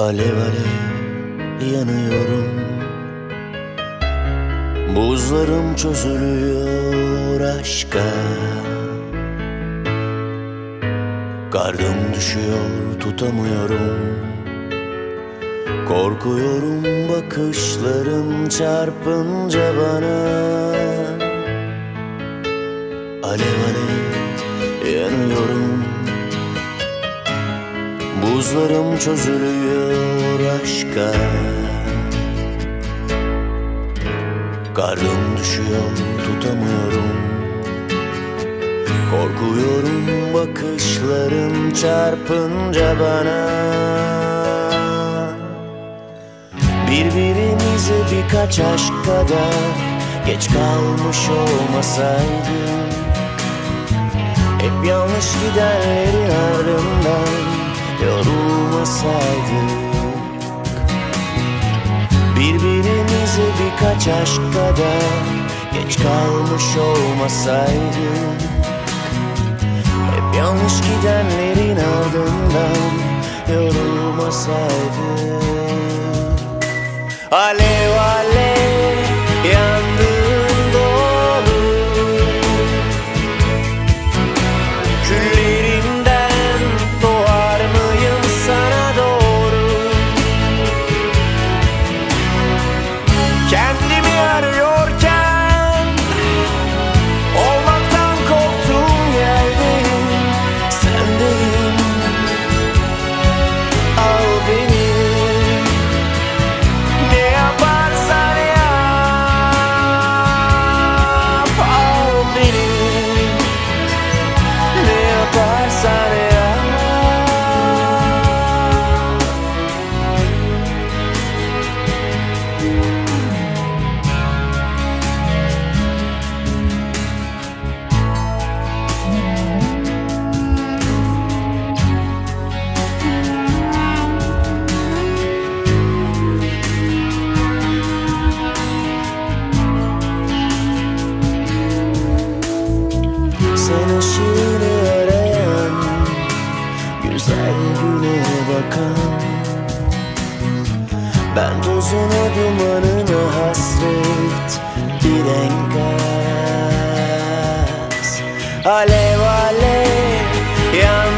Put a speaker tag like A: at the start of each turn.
A: Alev alev yanıyorum. Buzlarım çözülüyor aşka. Kardım düşüyor tutamıyorum. Korkuyorum bakışların çarpınca bana. Alev alev yanıyorum Buzlarım çözülüyor aşka. Karnım düşüyor tutamıyorum. Korkuyorum bakışların çarpınca bana. Birbirimize birkaç aşk kadar Geç kalmış olmasaydık Hep yanlış gidenlerin ardından yorulmasaydık Birbirimize birkaç aşk kadar Geç kalmış olmasaydık Hep yanlış gidenlerin ardından yorulmasaydık Alev alev Ben tozuna dumanına hasret Bir enkaz. Alev alev yandığın